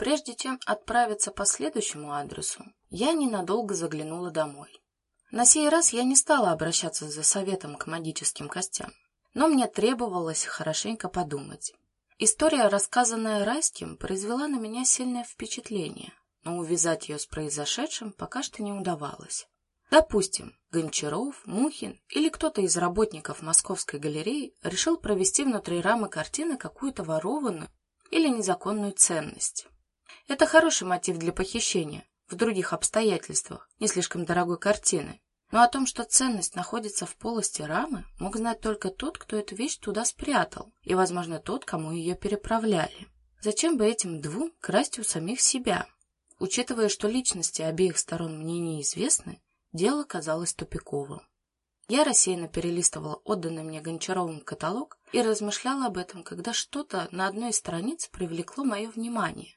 Прежде чем отправиться по следующему адресу, я ненадолго заглянула домой. На сей раз я не стала обращаться за советом к магическим костям, но мне требовалось хорошенько подумать. История, рассказанная Райским, произвела на меня сильное впечатление, но увязать ее с произошедшим пока что не удавалось. Допустим, Гончаров, Мухин или кто-то из работников Московской галереи решил провести внутри рамы картины какую-то ворованную или незаконную ценность. Это хороший мотив для похищения, в других обстоятельствах, не слишком дорогой картины. Но о том, что ценность находится в полости рамы, мог знать только тот, кто эту вещь туда спрятал, и, возможно, тот, кому ее переправляли. Зачем бы этим двум красть у самих себя? Учитывая, что личности обеих сторон мне неизвестны, дело казалось тупиковым. Я рассеянно перелистывала отданный мне Гончаровым каталог и размышляла об этом, когда что-то на одной из страниц привлекло мое внимание.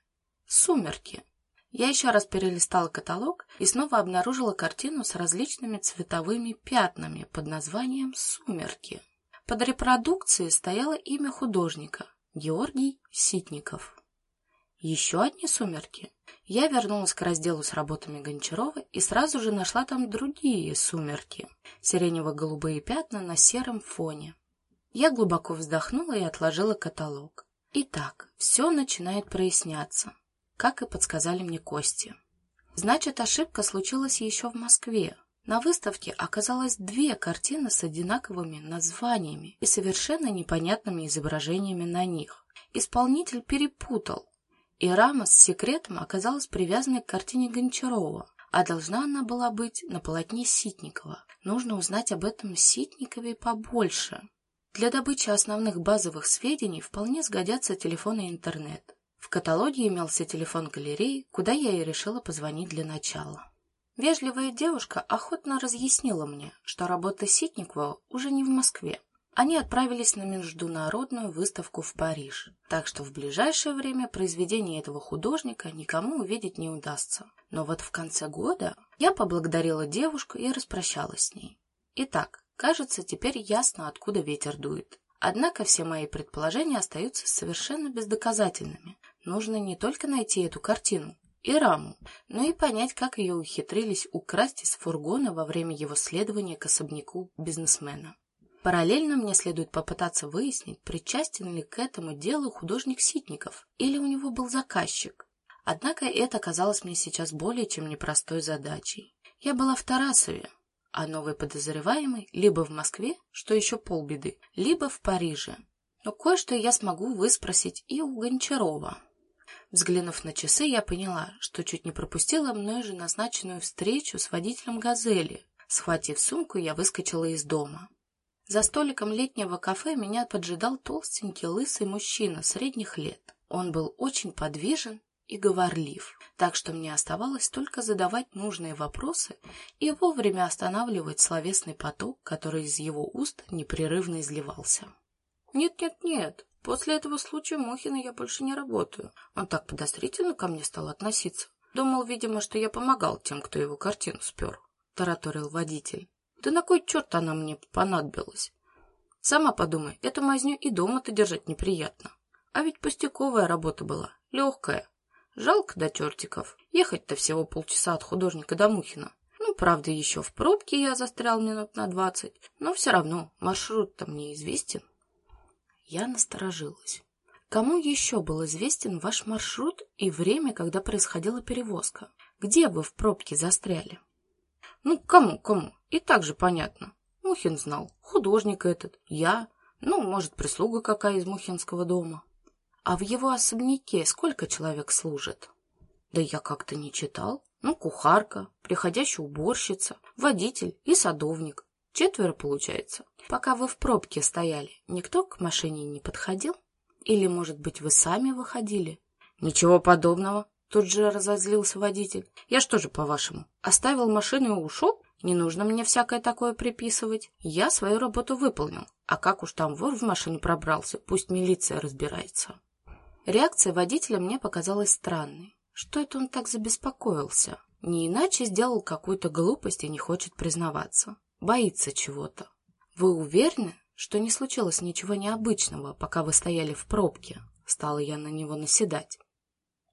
Сумерки. Я еще раз перелистала каталог и снова обнаружила картину с различными цветовыми пятнами под названием «Сумерки». Под репродукцией стояло имя художника — Георгий Ситников. Еще одни «Сумерки». Я вернулась к разделу с работами Гончарова и сразу же нашла там другие «Сумерки» — сиренево-голубые пятна на сером фоне. Я глубоко вздохнула и отложила каталог. Итак, все начинает проясняться как и подсказали мне кости. Значит, ошибка случилась еще в Москве. На выставке оказалось две картины с одинаковыми названиями и совершенно непонятными изображениями на них. Исполнитель перепутал, и рама с секретом оказалась привязанной к картине Гончарова, а должна она была быть на полотне Ситникова. Нужно узнать об этом Ситникове побольше. Для добычи основных базовых сведений вполне сгодятся телефон и интернет. В каталоге имелся телефон галереи, куда я и решила позвонить для начала. Вежливая девушка охотно разъяснила мне, что работа Ситникова уже не в Москве. Они отправились на международную выставку в Париж, так что в ближайшее время произведение этого художника никому увидеть не удастся. Но вот в конце года я поблагодарила девушку и распрощалась с ней. Итак, кажется, теперь ясно, откуда ветер дует. Однако все мои предположения остаются совершенно бездоказательными. Нужно не только найти эту картину и раму, но и понять, как ее ухитрились украсть из фургона во время его следования к особняку бизнесмена. Параллельно мне следует попытаться выяснить, причастен ли к этому делу художник Ситников или у него был заказчик. Однако это казалось мне сейчас более чем непростой задачей. Я была в Тарасове, а новый подозреваемый либо в Москве, что еще полбеды, либо в Париже. Но кое-что я смогу выспросить и у Гончарова. Взглянув на часы, я поняла, что чуть не пропустила мной же назначенную встречу с водителем «Газели». Схватив сумку, я выскочила из дома. За столиком летнего кафе меня поджидал толстенький лысый мужчина средних лет. Он был очень подвижен и говорлив, так что мне оставалось только задавать нужные вопросы и вовремя останавливать словесный поток, который из его уст непрерывно изливался. «Нет-нет-нет, после этого случая Мухина я больше не работаю. Он так подозрительно ко мне стал относиться. Думал, видимо, что я помогал тем, кто его картину спер», — тараторил водитель. «Да на кой черт она мне понадобилась? Сама подумай, эту мазню и дома-то держать неприятно. А ведь пустяковая работа была, легкая. Жалко до чертиков. Ехать-то всего полчаса от художника до Мухина. Ну, правда, еще в пробке я застрял минут на двадцать, но все равно маршрут-то мне известен. Я насторожилась. Кому еще был известен ваш маршрут и время, когда происходила перевозка? Где вы в пробке застряли? Ну, кому, кому? И так же понятно. Мухин знал. Художник этот, я, ну, может, прислуга какая из Мухинского дома. А в его особняке сколько человек служит? Да я как-то не читал. Ну, кухарка, приходящая уборщица, водитель и садовник. Четверо, получается. Пока вы в пробке стояли, никто к машине не подходил? Или, может быть, вы сами выходили? Ничего подобного. Тут же разозлился водитель. Я что же, по-вашему, оставил машину и ушел? Не нужно мне всякое такое приписывать. Я свою работу выполнил. А как уж там вор в машину пробрался, пусть милиция разбирается. Реакция водителя мне показалась странной. Что это он так забеспокоился? Не иначе сделал какую-то глупость и не хочет признаваться. Боится чего-то. Вы уверены, что не случилось ничего необычного, пока вы стояли в пробке? Стала я на него наседать.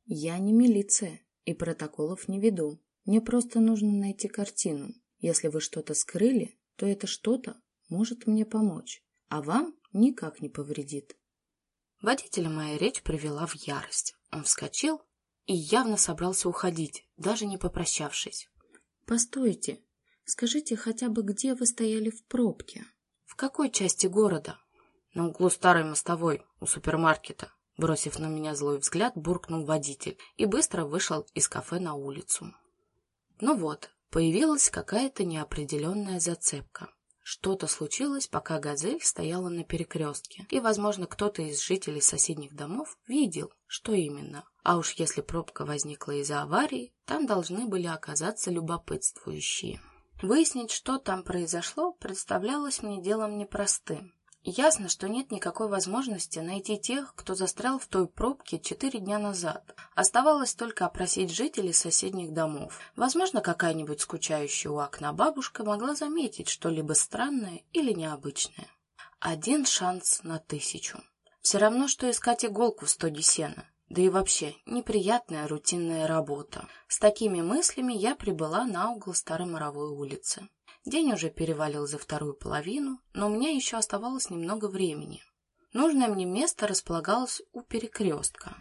Я не милиция и протоколов не веду. Мне просто нужно найти картину. Если вы что-то скрыли, то это что-то может мне помочь, а вам никак не повредит. Водителя моя речь привела в ярость. Он вскочил и явно собрался уходить, даже не попрощавшись. «Постойте, скажите хотя бы, где вы стояли в пробке?» «В какой части города?» «На углу старой мостовой, у супермаркета». Бросив на меня злой взгляд, буркнул водитель и быстро вышел из кафе на улицу. Ну вот, появилась какая-то неопределенная зацепка. Что-то случилось, пока «Газель» стояла на перекрестке, и, возможно, кто-то из жителей соседних домов видел, что именно. А уж если пробка возникла из-за аварии, там должны были оказаться любопытствующие. Выяснить, что там произошло, представлялось мне делом непростым. Ясно, что нет никакой возможности найти тех, кто застрял в той пробке четыре дня назад. Оставалось только опросить жителей соседних домов. Возможно, какая-нибудь скучающая у окна бабушка могла заметить что-либо странное или необычное. Один шанс на тысячу. Все равно, что искать иголку в стоге сена. Да и вообще, неприятная рутинная работа. С такими мыслями я прибыла на угол Старой Моровой улицы. День уже перевалил за вторую половину, но у меня еще оставалось немного времени. Нужное мне место располагалось у перекрестка.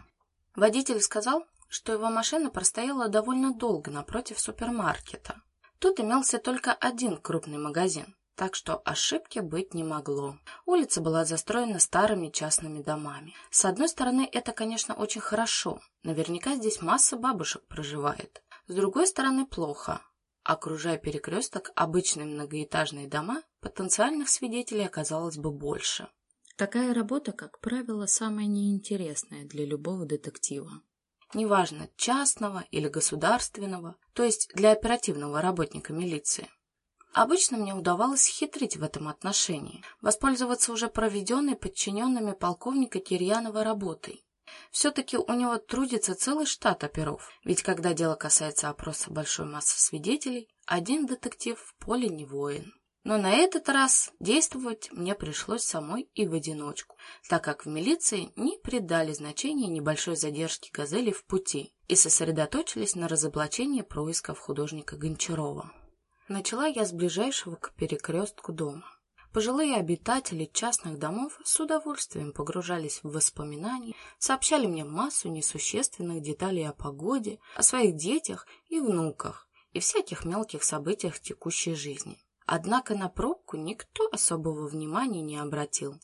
Водитель сказал, что его машина простояла довольно долго напротив супермаркета. Тут имелся только один крупный магазин, так что ошибки быть не могло. Улица была застроена старыми частными домами. С одной стороны, это, конечно, очень хорошо. Наверняка здесь масса бабушек проживает. С другой стороны, плохо. Окружая перекресток обычные многоэтажные дома, потенциальных свидетелей оказалось бы больше. Такая работа, как правило, самая неинтересная для любого детектива. Неважно, частного или государственного, то есть для оперативного работника милиции. Обычно мне удавалось хитрить в этом отношении, воспользоваться уже проведенной подчиненными полковника Кирьянова работой. Все-таки у него трудится целый штат оперов, ведь когда дело касается опроса большой массы свидетелей, один детектив в поле не воин. Но на этот раз действовать мне пришлось самой и в одиночку, так как в милиции не придали значения небольшой задержки «Газели» в пути и сосредоточились на разоблачении происков художника Гончарова. Начала я с ближайшего к перекрестку дома. Пожилые обитатели частных домов с удовольствием погружались в воспоминания, сообщали мне массу несущественных деталей о погоде, о своих детях и внуках и всяких мелких событиях текущей жизни. Однако на пробку никто особого внимания не обратил.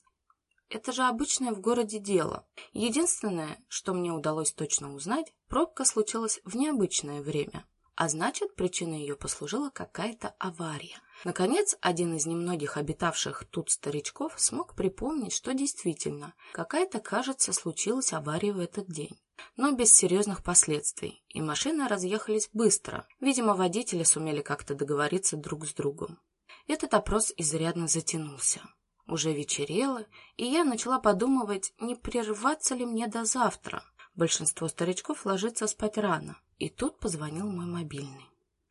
Это же обычное в городе дело. Единственное, что мне удалось точно узнать, пробка случилась в необычное время. А значит, причиной ее послужила какая-то авария. Наконец, один из немногих обитавших тут старичков смог припомнить, что действительно какая-то, кажется, случилась авария в этот день. Но без серьезных последствий, и машины разъехались быстро. Видимо, водители сумели как-то договориться друг с другом. Этот опрос изрядно затянулся. Уже вечерело, и я начала подумывать, не прерваться ли мне до завтра. Большинство старичков ложится спать рано, и тут позвонил мой мобильный.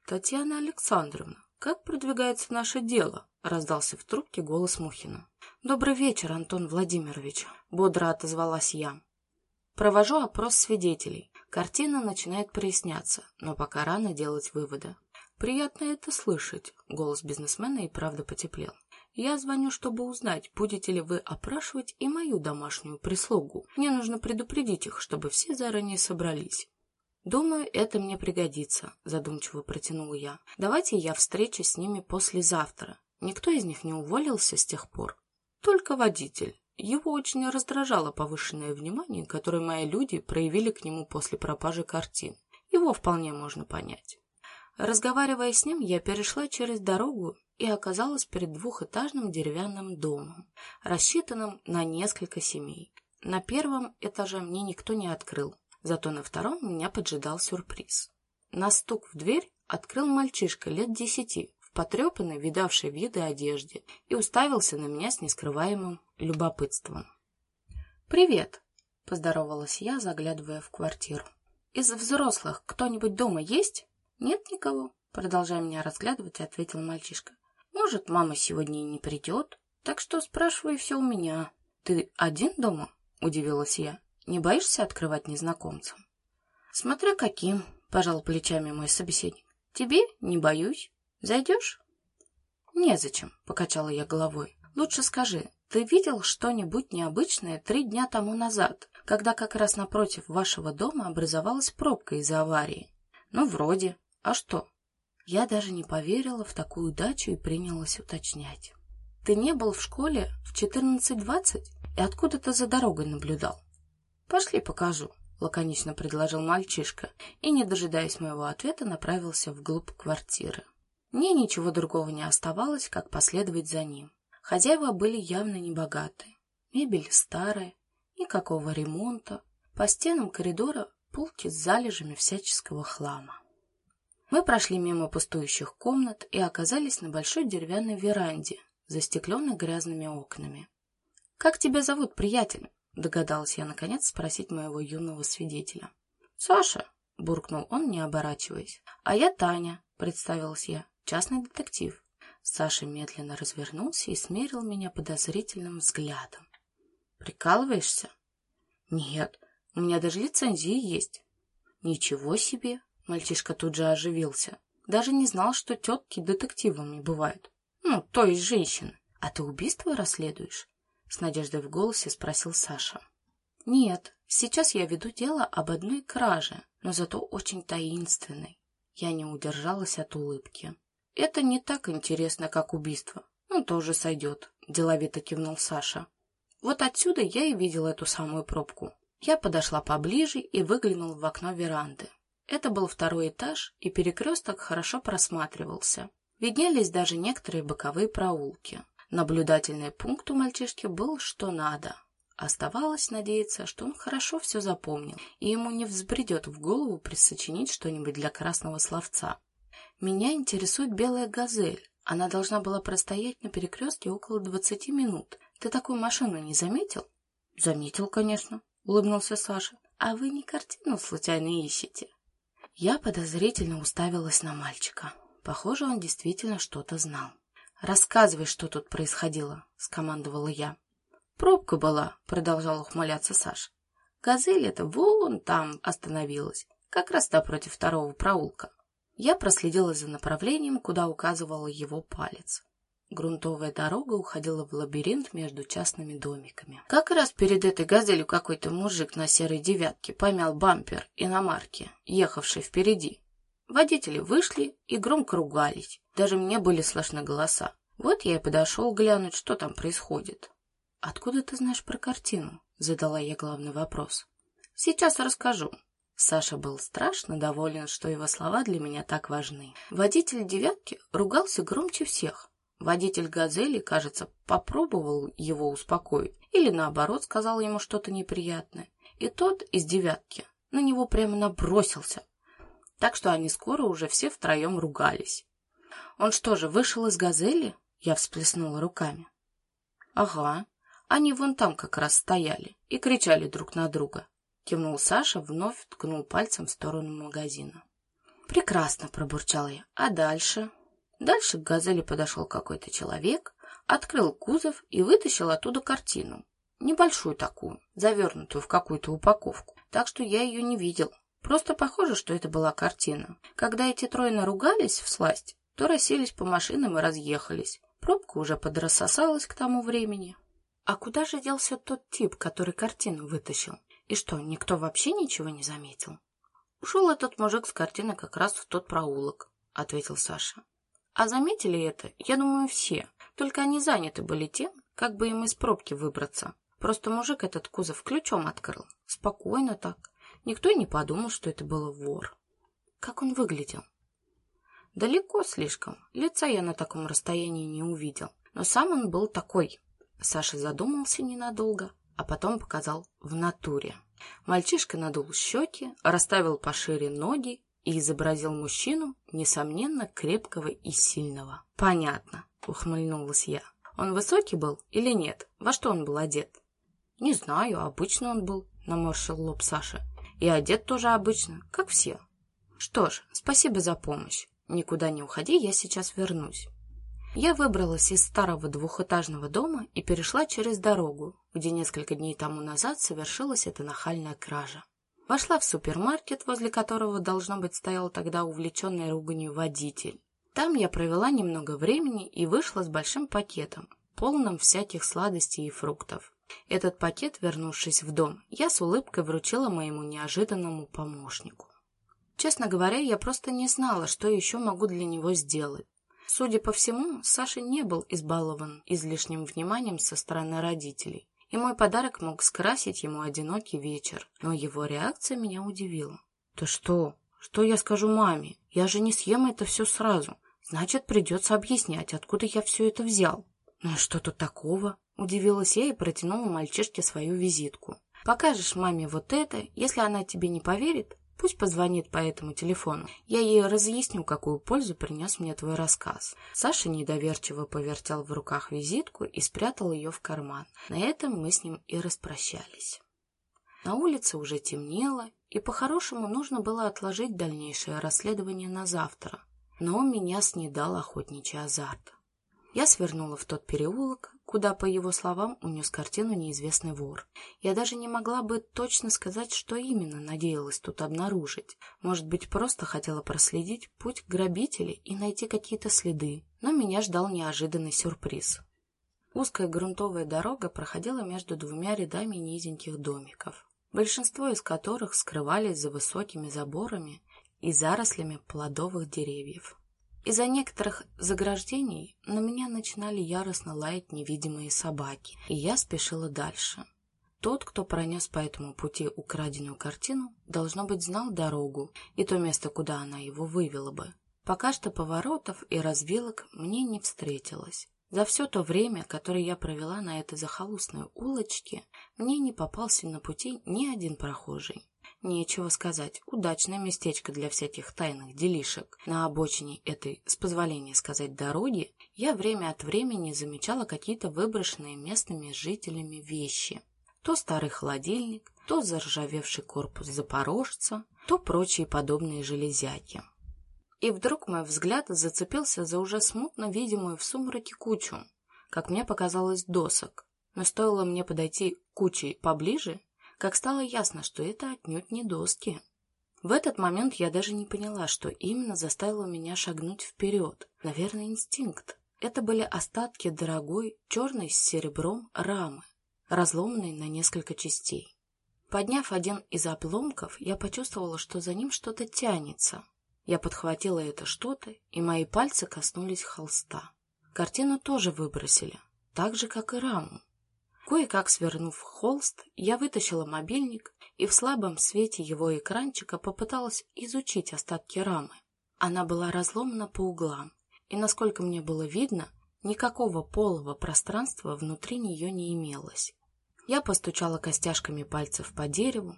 «Татьяна Александровна, как продвигается наше дело?» — раздался в трубке голос Мухина. «Добрый вечер, Антон Владимирович», — бодро отозвалась я. Провожу опрос свидетелей. Картина начинает проясняться, но пока рано делать выводы. «Приятно это слышать», — голос бизнесмена и правда потеплел. «Я звоню, чтобы узнать, будете ли вы опрашивать и мою домашнюю прислугу. Мне нужно предупредить их, чтобы все заранее собрались. «Думаю, это мне пригодится», — задумчиво протянула я. «Давайте я встречусь с ними послезавтра. Никто из них не уволился с тех пор. Только водитель. Его очень раздражало повышенное внимание, которое мои люди проявили к нему после пропажи картин. Его вполне можно понять». Разговаривая с ним, я перешла через дорогу и оказалась перед двухэтажным деревянным домом, рассчитанным на несколько семей. На первом этаже мне никто не открыл, Зато на втором меня поджидал сюрприз. На стук в дверь открыл мальчишка лет десяти, в потрепанной, видавшей виды одежде, и уставился на меня с нескрываемым любопытством. «Привет!» — поздоровалась я, заглядывая в квартиру. «Из взрослых кто-нибудь дома есть?» «Нет никого», — продолжая меня разглядывать, ответил мальчишка. «Может, мама сегодня и не придет, так что спрашивай все у меня». «Ты один дома?» — удивилась я. Не боишься открывать незнакомцам? Смотря каким, пожал плечами мой собеседник. Тебе не боюсь. Зайдешь? Незачем, покачала я головой. Лучше скажи, ты видел что-нибудь необычное три дня тому назад, когда как раз напротив вашего дома образовалась пробка из-за аварии? Ну, вроде. А что? Я даже не поверила в такую удачу и принялась уточнять. Ты не был в школе в 14.20 и откуда ты за дорогой наблюдал? Пошли покажу, лаконично предложил мальчишка и, не дожидаясь моего ответа, направился вглубь квартиры. Мне ничего другого не оставалось, как последовать за ним. Хозяева были явно небогаты. Мебель старая, никакого ремонта. По стенам коридора полки с залежами всяческого хлама. Мы прошли мимо пустующих комнат и оказались на большой деревянной веранде, застекленной грязными окнами. «Как тебя зовут, приятель?» — догадалась я, наконец, спросить моего юного свидетеля. «Саша!» — буркнул он, не оборачиваясь. «А я Таня», — представилась я, — «частный детектив». Саша медленно развернулся и смерил меня подозрительным взглядом. «Прикалываешься?» «Нет, у меня даже лицензии есть». «Ничего себе!» — мальчишка тут же оживился. «Даже не знал, что тетки детективами бывают. Ну, то есть женщины. А ты убийство расследуешь?» С надеждой в голосе спросил Саша. «Нет, сейчас я веду дело об одной краже, но зато очень таинственной». Я не удержалась от улыбки. Это не так интересно, как убийство. Ну, тоже сойдет, деловито кивнул Саша. Вот отсюда я и видел эту самую пробку. Я подошла поближе и выглянул в окно веранды. Это был второй этаж, и перекресток хорошо просматривался. Виднелись даже некоторые боковые проулки. Наблюдательный пункт у мальчишки был что надо. Оставалось надеяться, что он хорошо все запомнил, и ему не взбредет в голову присочинить что-нибудь для красного словца. Меня интересует белая газель. Она должна была простоять на перекрестке около двадцати минут. Ты такую машину не заметил? Заметил, конечно, улыбнулся Саша. А вы не картину случайно ищете? Я подозрительно уставилась на мальчика. Похоже, он действительно что-то знал. Рассказывай, что тут происходило, скомандовала я. Пробка была, продолжал ухмыляться Саша. Газель эта вон там остановилась, как раз напротив второго проулка. Я проследила за направлением, куда указывал его палец. Грунтовая дорога уходила в лабиринт между частными домиками. Как раз перед этой газелью какой-то мужик на серой девятке помял бампер иномарки, ехавшей впереди. Водители вышли и громко ругались. Даже мне были слышны голоса. Вот я и подошел глянуть, что там происходит. «Откуда ты знаешь про картину?» — задала я главный вопрос. «Сейчас расскажу», Саша был страшно доволен, что его слова для меня так важны. Водитель «девятки» ругался громче всех. Водитель «Газели», кажется, попробовал его успокоить или, наоборот, сказал ему что-то неприятное. И тот из «девятки» на него прямо набросился. Так что они скоро уже все втроем ругались. «Он что же, вышел из «Газели»?» Я всплеснула руками. «Ага, они вон там как раз стояли и кричали друг на друга. Кивнул Саша, вновь ткнул пальцем в сторону магазина. «Прекрасно!» — пробурчал я. «А дальше?» Дальше к «Газели» подошел какой-то человек, открыл кузов и вытащил оттуда картину. Небольшую такую, завернутую в какую-то упаковку. Так что я ее не видел. Просто похоже, что это была картина. Когда эти трое наругались в сласть, то расселись по машинам и разъехались. Пробка уже подрассосалась к тому времени. А куда же делся тот тип, который картину вытащил? И что, никто вообще ничего не заметил? Ушел этот мужик с картины как раз в тот проулок, ответил Саша. А заметили это, я думаю, все. Только они заняты были тем, как бы им из пробки выбраться. Просто мужик этот кузов ключом открыл. Спокойно так. Никто и не подумал, что это был вор. Как он выглядел? Далеко слишком. Лица я на таком расстоянии не увидел. Но сам он был такой. Саша задумался ненадолго, а потом показал в натуре. Мальчишка надул щеки, расставил пошире ноги и изобразил мужчину, несомненно, крепкого и сильного. «Понятно», — ухмыльнулась я. «Он высокий был или нет? Во что он был одет?» «Не знаю, обычно он был», — наморщил лоб Саша. «И одет тоже обычно, как все». «Что ж, спасибо за помощь. Никуда не уходи, я сейчас вернусь». Я выбралась из старого двухэтажного дома и перешла через дорогу, где несколько дней тому назад совершилась эта нахальная кража. Вошла в супермаркет, возле которого, должно быть, стоял тогда увлеченный руганью водитель. Там я провела немного времени и вышла с большим пакетом, полным всяких сладостей и фруктов. Этот пакет, вернувшись в дом, я с улыбкой вручила моему неожиданному помощнику. Честно говоря, я просто не знала, что еще могу для него сделать. Судя по всему, Саша не был избалован излишним вниманием со стороны родителей, и мой подарок мог скрасить ему одинокий вечер, но его реакция меня удивила. «Ты что? Что я скажу маме? Я же не съем это все сразу. Значит, придется объяснять, откуда я все это взял». «Ну что тут такого?» — удивилась я и протянула мальчишке свою визитку. «Покажешь маме вот это, если она тебе не поверит, Пусть позвонит по этому телефону. Я ей разъясню, какую пользу принес мне твой рассказ. Саша недоверчиво повертел в руках визитку и спрятал ее в карман. На этом мы с ним и распрощались. На улице уже темнело, и по-хорошему нужно было отложить дальнейшее расследование на завтра. Но меня снедал охотничий азарт. Я свернула в тот переулок, куда, по его словам, унес картину неизвестный вор. Я даже не могла бы точно сказать, что именно надеялась тут обнаружить. Может быть, просто хотела проследить путь грабителей и найти какие-то следы. Но меня ждал неожиданный сюрприз. Узкая грунтовая дорога проходила между двумя рядами низеньких домиков, большинство из которых скрывались за высокими заборами и зарослями плодовых деревьев. Из-за некоторых заграждений на меня начинали яростно лаять невидимые собаки, и я спешила дальше. Тот, кто пронес по этому пути украденную картину, должно быть, знал дорогу и то место, куда она его вывела бы. Пока что поворотов и развилок мне не встретилось. За все то время, которое я провела на этой захолустной улочке, мне не попался на пути ни один прохожий. Нечего сказать, удачное местечко для всяких тайных делишек. На обочине этой, с позволения сказать, дороги, я время от времени замечала какие-то выброшенные местными жителями вещи. То старый холодильник, то заржавевший корпус запорожца, то прочие подобные железяки. И вдруг мой взгляд зацепился за уже смутно видимую в сумраке кучу, как мне показалось, досок. Но стоило мне подойти к куче поближе, как стало ясно, что это отнюдь не доски. В этот момент я даже не поняла, что именно заставило меня шагнуть вперед. Наверное, инстинкт. Это были остатки дорогой, черной с серебром рамы, разломанной на несколько частей. Подняв один из обломков, я почувствовала, что за ним что-то тянется. Я подхватила это что-то, и мои пальцы коснулись холста. Картину тоже выбросили, так же, как и раму. Кое-как свернув холст, я вытащила мобильник и в слабом свете его экранчика попыталась изучить остатки рамы. Она была разломана по углам, и, насколько мне было видно, никакого полого пространства внутри нее не имелось. Я постучала костяшками пальцев по дереву.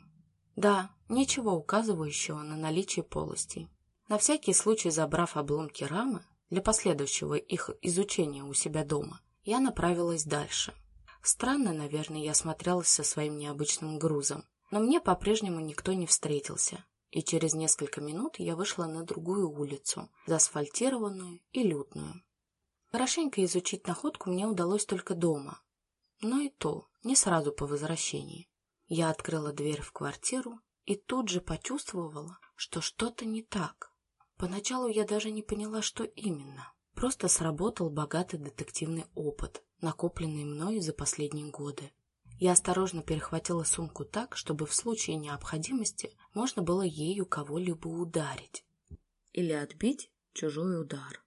Да, ничего указывающего на наличие полостей. На всякий случай забрав обломки рамы, для последующего их изучения у себя дома, я направилась дальше. Странно, наверное, я смотрелась со своим необычным грузом, но мне по-прежнему никто не встретился, и через несколько минут я вышла на другую улицу, заасфальтированную и лютную. Хорошенько изучить находку мне удалось только дома, но и то не сразу по возвращении. Я открыла дверь в квартиру и тут же почувствовала, что что-то не так. Поначалу я даже не поняла, что именно. Просто сработал богатый детективный опыт, накопленный мной за последние годы. Я осторожно перехватила сумку так, чтобы в случае необходимости можно было ею кого-либо ударить. Или отбить чужой удар.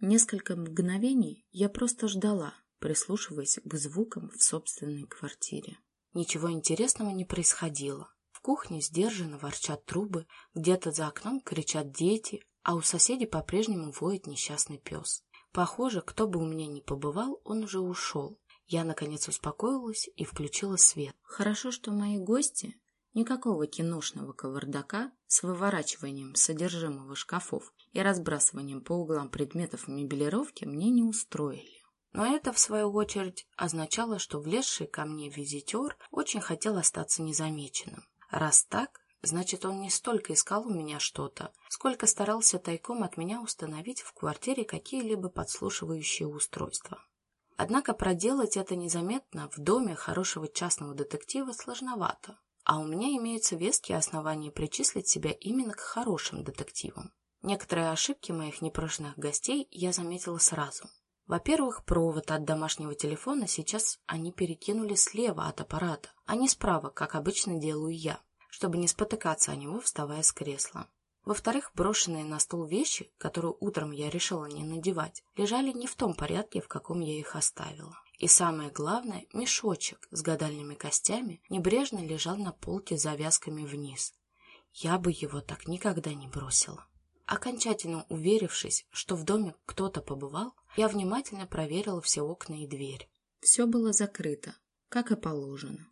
Несколько мгновений я просто ждала, прислушиваясь к звукам в собственной квартире. Ничего интересного не происходило. В кухне сдержанно ворчат трубы, где-то за окном кричат дети, а у соседей по-прежнему воет несчастный пес. Похоже, кто бы у меня ни побывал, он уже ушел. Я, наконец, успокоилась и включила свет. Хорошо, что мои гости никакого киношного кавардака с выворачиванием содержимого шкафов и разбрасыванием по углам предметов мебелировки мне не устроили. Но это, в свою очередь, означало, что влезший ко мне визитер очень хотел остаться незамеченным. Раз так, Значит, он не столько искал у меня что-то, сколько старался тайком от меня установить в квартире какие-либо подслушивающие устройства. Однако проделать это незаметно в доме хорошего частного детектива сложновато, а у меня имеются веские основания причислить себя именно к хорошим детективам. Некоторые ошибки моих непрошенных гостей я заметила сразу. Во-первых, провод от домашнего телефона сейчас они перекинули слева от аппарата, а не справа, как обычно делаю я, чтобы не спотыкаться о него, вставая с кресла. Во-вторых, брошенные на стол вещи, которые утром я решила не надевать, лежали не в том порядке, в каком я их оставила. И самое главное, мешочек с гадальными костями небрежно лежал на полке с завязками вниз. Я бы его так никогда не бросила. Окончательно уверившись, что в доме кто-то побывал, я внимательно проверила все окна и дверь. Все было закрыто, как и положено.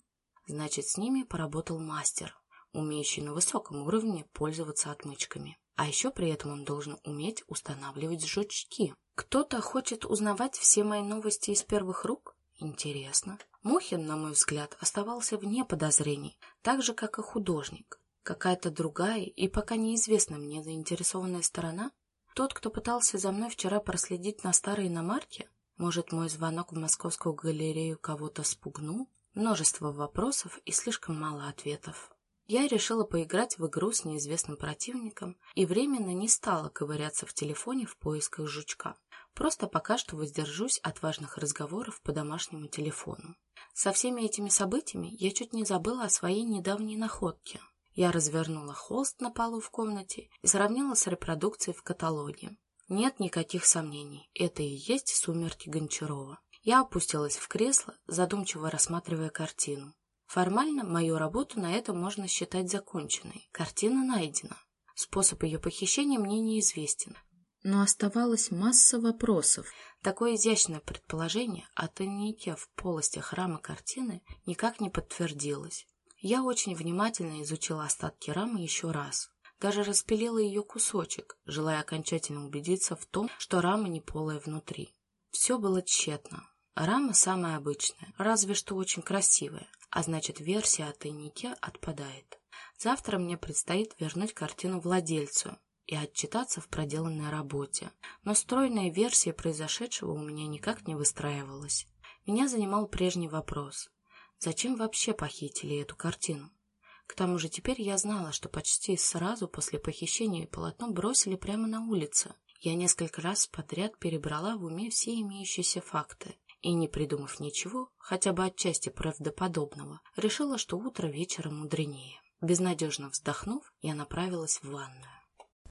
Значит, с ними поработал мастер, умеющий на высоком уровне пользоваться отмычками. А еще при этом он должен уметь устанавливать жучки. Кто-то хочет узнавать все мои новости из первых рук? Интересно. Мухин, на мой взгляд, оставался вне подозрений, так же, как и художник. Какая-то другая и пока неизвестная мне заинтересованная сторона? Тот, кто пытался за мной вчера проследить на старой иномарке? Может, мой звонок в Московскую галерею кого-то спугнул? Множество вопросов и слишком мало ответов. Я решила поиграть в игру с неизвестным противником и временно не стала ковыряться в телефоне в поисках жучка. Просто пока что воздержусь от важных разговоров по домашнему телефону. Со всеми этими событиями я чуть не забыла о своей недавней находке. Я развернула холст на полу в комнате и сравнила с репродукцией в каталоге. Нет никаких сомнений, это и есть «Сумерки Гончарова». Я опустилась в кресло, задумчиво рассматривая картину. Формально мою работу на этом можно считать законченной. Картина найдена. Способ ее похищения мне неизвестен. Но оставалась масса вопросов. Такое изящное предположение о тайнике в полости храма картины никак не подтвердилось. Я очень внимательно изучила остатки рамы еще раз. Даже распилила ее кусочек, желая окончательно убедиться в том, что рама не полая внутри. Все было тщетно. Рама самая обычная, разве что очень красивая, а значит версия о тайнике отпадает. Завтра мне предстоит вернуть картину владельцу и отчитаться в проделанной работе. Но стройная версия произошедшего у меня никак не выстраивалась. Меня занимал прежний вопрос. Зачем вообще похитили эту картину? К тому же теперь я знала, что почти сразу после похищения полотно бросили прямо на улице. Я несколько раз подряд перебрала в уме все имеющиеся факты и, не придумав ничего, хотя бы отчасти правдоподобного, решила, что утро вечера мудренее. Безнадежно вздохнув, я направилась в ванную.